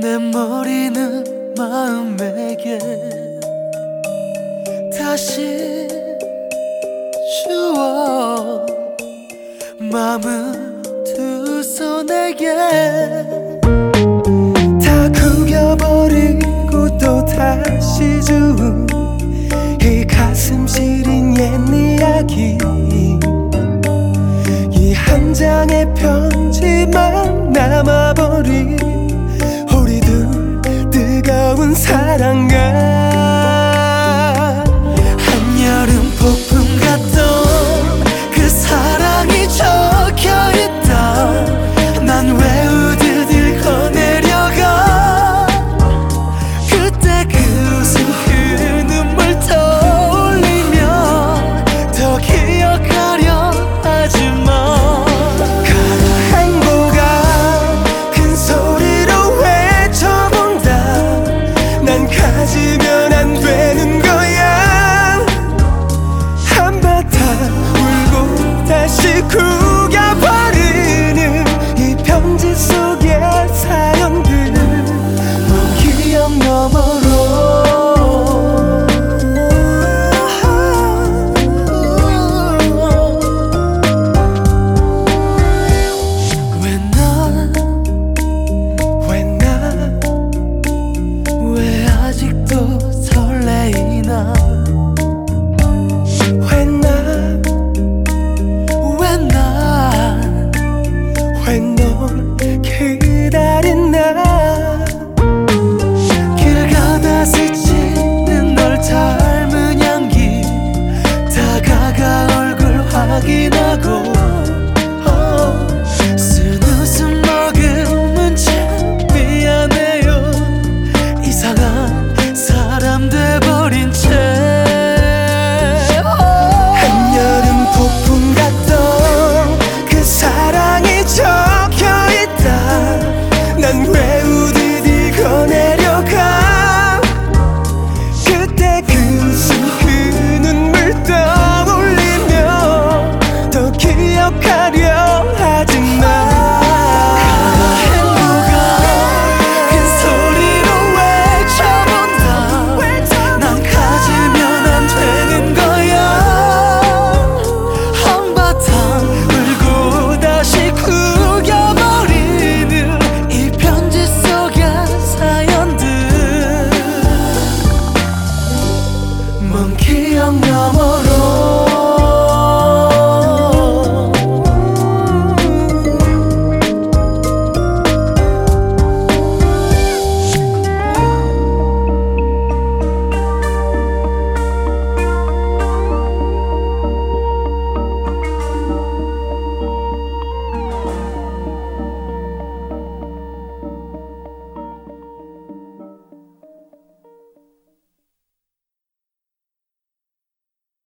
내 머리는 마음에게 다시 주워 마음은 두 손에게 다 구겨버리고 또 다시 준이 가슴 시린 옛 이야기. 이 한 장의 편지만 남아버 사랑